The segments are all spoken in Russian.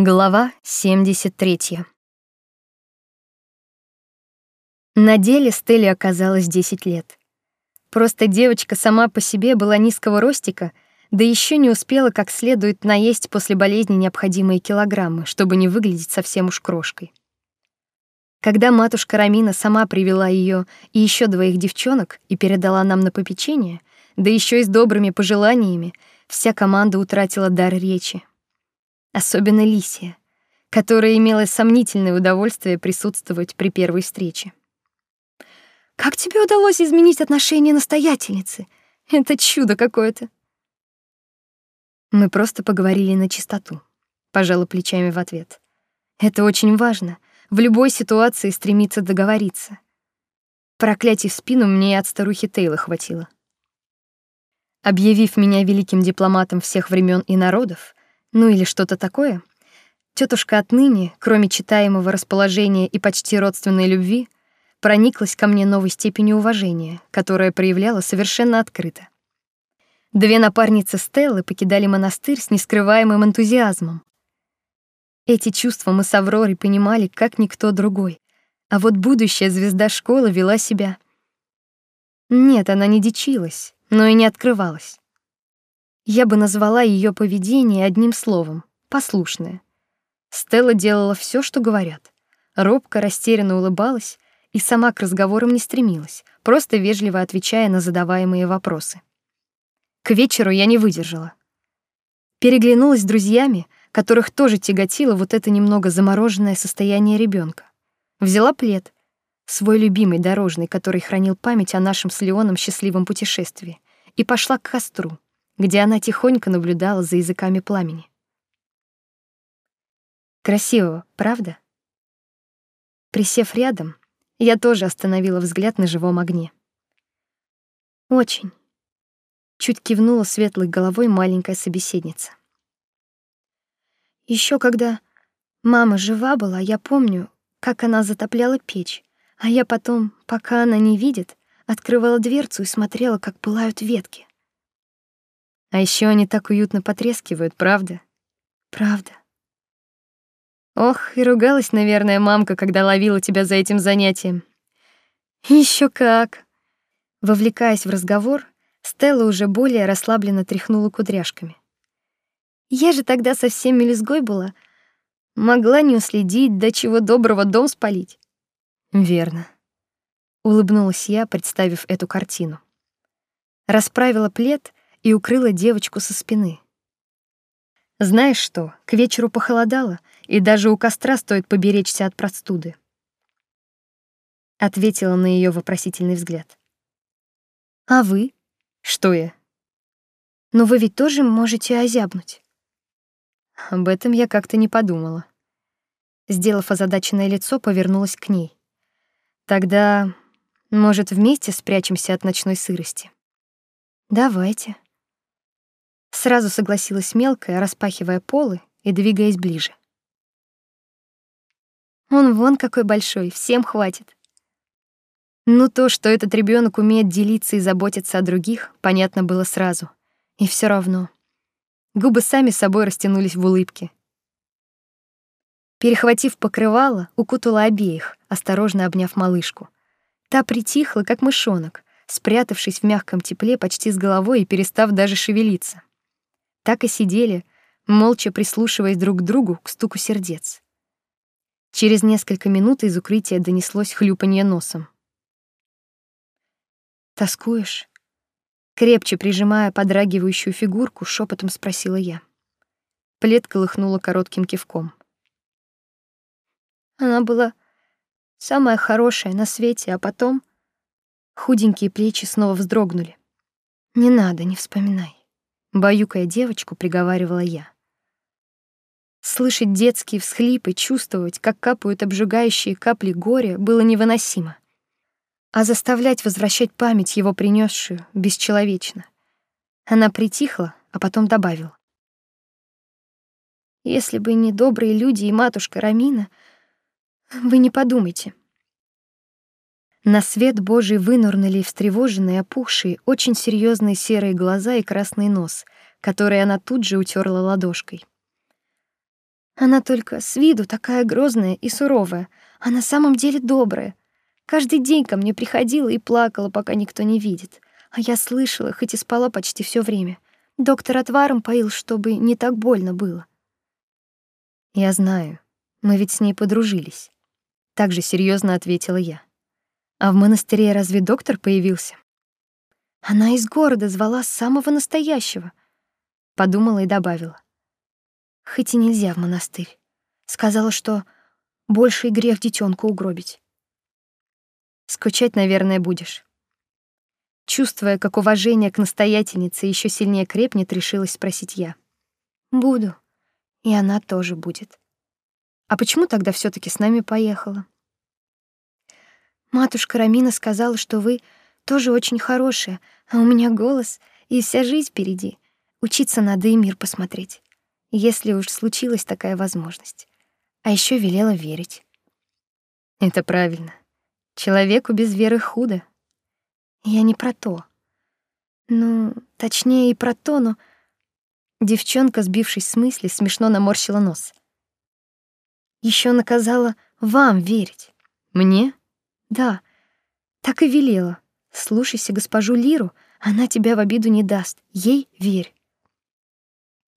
Глава 73. На деле Стелле оказалось 10 лет. Просто девочка сама по себе была низкого ростика, да еще не успела как следует наесть после болезни необходимые килограммы, чтобы не выглядеть совсем уж крошкой. Когда матушка Рамина сама привела ее и еще двоих девчонок и передала нам на попечение, да еще и с добрыми пожеланиями, вся команда утратила дар речи, особенно Лисия, которая имела сомнительное удовольствие присутствовать при первой встрече. Как тебе удалось изменить отношение настоятельницы? Это чудо какое-то. Мы просто поговорили на чистоту, пожала плечами в ответ. Это очень важно в любой ситуации стремиться договориться. Проклятий в спину мне и от старухи Тейлы хватило. Объявив меня великим дипломатом всех времен и народов, ну или что-то такое, тетушка отныне, кроме читаемого расположения и почти родственной любви, прониклась ко мне новой степенью уважения, которое проявляла совершенно открыто. Две напарницы Стеллы покидали монастырь с нескрываемым энтузиазмом. Эти чувства мы с Авророй понимали как никто другой, а вот будущая звезда школы вела себя. Нет, она не дичилась, но и не открывалась. Я бы назвала ее поведение одним словом — послушное. Стелла делала все, что говорят. Робко, растерянно улыбалась и сама к разговорам не стремилась, просто вежливо отвечая на задаваемые вопросы. К вечеру я не выдержала. Переглянулась с друзьями, которых тоже тяготило вот это немного замороженное состояние ребенка. Взяла плед, свой любимый дорожный, который хранил память о нашем с Леоном счастливом путешествии, и пошла к костру где она тихонько наблюдала за языками пламени. Красиво, правда? Присев рядом, я тоже остановила взгляд на живом огне. Очень. Чуть кивнула светлой головой маленькая собеседница. Еще когда мама жива была, я помню, как она затопляла печь, а я потом, пока она не видит, открывала дверцу и смотрела, как пылают ветки. А еще они так уютно потрескивают, правда? Правда. Ох, и ругалась, наверное, мамка, когда ловила тебя за этим занятием. Еще как. Вовлекаясь в разговор, Стелла уже более расслабленно тряхнула кудряшками. Я же тогда совсем мелизгой была, могла не уследить, до чего доброго дом спалить. Верно. Улыбнулась я, представив эту картину. Расправила плед и укрыла девочку со спины. Знаешь что, к вечеру похолодало, и даже у костра стоит поберечься от простуды. Ответила на ее вопросительный взгляд. А вы? Что я? Но вы ведь тоже можете озябнуть. Об этом я как-то не подумала. Сделав озадаченное лицо, повернулась к ней. Тогда, может, вместе спрячемся от ночной сырости? Давайте. Сразу согласилась мелкая, распахивая полы и двигаясь ближе. Он вон какой большой, всем хватит. Ну то, что этот ребенок умеет делиться и заботиться о других, понятно было сразу. И все равно. Губы сами собой растянулись в улыбке. Перехватив покрывало, укутала обеих, осторожно обняв малышку. Та притихла, как мышонок, спрятавшись в мягком тепле почти с головой и перестав даже шевелиться так и сидели, молча прислушиваясь друг к другу к стуку сердец. Через несколько минут из укрытия донеслось хлюпанье носом. «Тоскуешь?» Крепче прижимая подрагивающую фигурку, шепотом спросила я. Плед колыхнула коротким кивком. Она была самая хорошая на свете, а потом худенькие плечи снова вздрогнули. Не надо, не вспоминай. Баюкая девочку, приговаривала я. Слышать детские всхлипы, чувствовать, как капают обжигающие капли горя, было невыносимо. А заставлять возвращать память его принесшую бесчеловечно. Она притихла, а потом добавила. Если бы не добрые люди и матушка Рамина, вы не подумайте. На свет Божий вынурнули встревоженные, опухшие, очень серьезные серые глаза и красный нос, который она тут же утерла ладошкой. Она только с виду такая грозная и суровая, а на самом деле добрая. Каждый день ко мне приходила и плакала, пока никто не видит. А я слышала, хоть и спала почти все время. Доктор отваром поил, чтобы не так больно было. Я знаю. Мы ведь с ней подружились. Так же серьезно ответила я. А в монастыре разве доктор появился? Она из города звала самого настоящего. Подумала и добавила. Хоть и нельзя в монастырь. Сказала, что больший грех детёнку угробить. Скучать, наверное, будешь. Чувствуя, как уважение к настоятельнице еще сильнее крепнет, решилась спросить я. Буду. И она тоже будет. А почему тогда все таки с нами поехала? Матушка Рамина сказала, что вы тоже очень хорошая, а у меня голос и вся жизнь впереди. Учиться надо и мир посмотреть, если уж случилась такая возможность. А еще велела верить. Это правильно. Человеку без веры худо. Я не про то. Ну, точнее и про то, но девчонка, сбившись с мысли, смешно наморщила нос. Еще наказала вам верить. Мне? Да. Так и велела. Слушайся госпожу Лиру, она тебя в обиду не даст. Ей верь.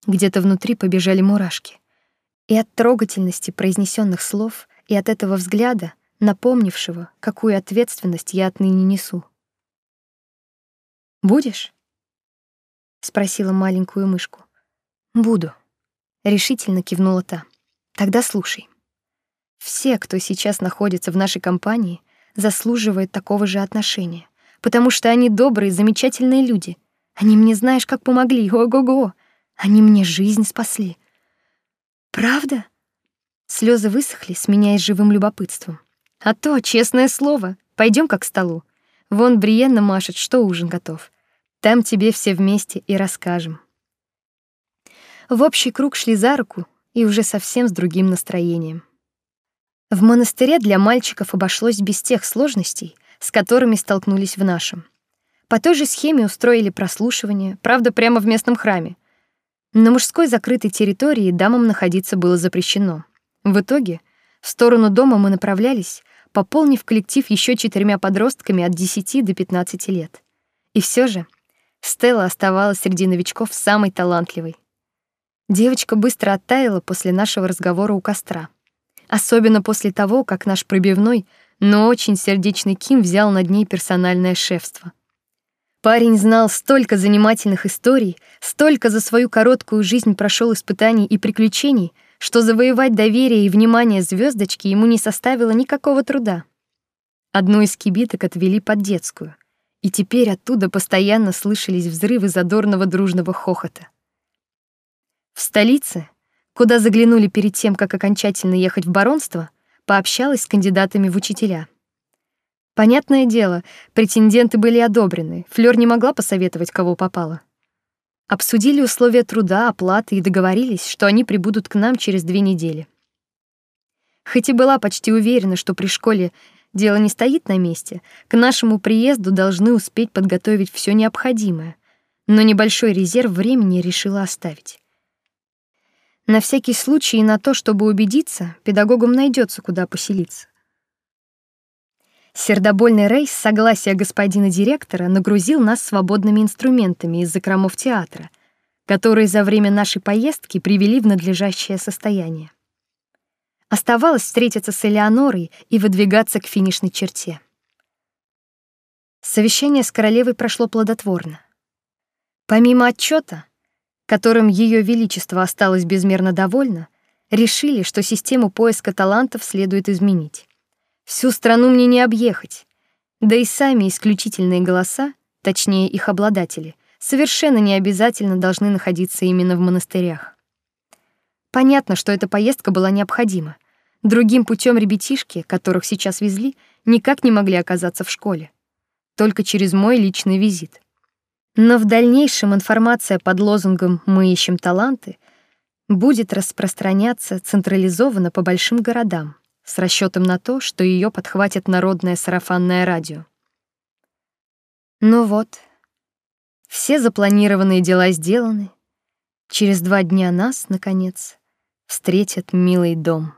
Где-то внутри побежали мурашки. И от трогательности произнесенных слов, и от этого взгляда, напомнившего, какую ответственность я отныне несу. Будешь? спросила маленькую мышку. Буду, решительно кивнула та. Тогда слушай. Все, кто сейчас находится в нашей компании, заслуживают такого же отношения потому что они добрые, замечательные люди. Они мне, знаешь, как помогли. Ого-го. Они мне жизнь спасли. Правда? Слезы высохли, сменяясь живым любопытством. А то, честное слово, пойдем как к столу. Вон Бриенна машет, что ужин готов. Там тебе все вместе и расскажем. В общий круг шли за руку и уже совсем с другим настроением. В монастыре для мальчиков обошлось без тех сложностей, с которыми столкнулись в нашем. По той же схеме устроили прослушивание, правда, прямо в местном храме. На мужской закрытой территории дамам находиться было запрещено. В итоге в сторону дома мы направлялись, пополнив коллектив еще четырьмя подростками от 10 до 15 лет. И все же Стелла оставалась среди новичков самой талантливой. Девочка быстро оттаяла после нашего разговора у костра. Особенно после того, как наш пробивной — но очень сердечный Ким взял над ней персональное шефство. Парень знал столько занимательных историй, столько за свою короткую жизнь прошел испытаний и приключений, что завоевать доверие и внимание звездочки ему не составило никакого труда. Одну из кибиток отвели под детскую, и теперь оттуда постоянно слышались взрывы задорного дружного хохота. В столице, куда заглянули перед тем, как окончательно ехать в баронство, пообщалась с кандидатами в учителя. Понятное дело, претенденты были одобрены. Флёр не могла посоветовать, кого попало. Обсудили условия труда, оплаты и договорились, что они прибудут к нам через две недели. Хоть и была почти уверена, что при школе дело не стоит на месте, к нашему приезду должны успеть подготовить все необходимое, но небольшой резерв времени решила оставить. На всякий случай и на то, чтобы убедиться, педагогам найдется куда поселиться. Сердобольный Рейс с согласия господина директора нагрузил нас свободными инструментами из закромов театра, которые за время нашей поездки привели в надлежащее состояние. Оставалось встретиться с Элеонорой и выдвигаться к финишной черте. Совещание с королевой прошло плодотворно. Помимо отчета, которым Ее Величество осталось безмерно довольно, решили, что систему поиска талантов следует изменить. Всю страну мне не объехать. Да и сами исключительные голоса, точнее их обладатели, совершенно не обязательно должны находиться именно в монастырях. Понятно, что эта поездка была необходима. Другим путем ребятишки, которых сейчас везли, никак не могли оказаться в школе. Только через мой личный визит. Но в дальнейшем информация под лозунгом «Мы ищем таланты» будет распространяться централизованно по большим городам с расчетом на то, что ее подхватит народное сарафанное радио. Ну вот, все запланированные дела сделаны. Через два дня нас, наконец, встретят милый дом.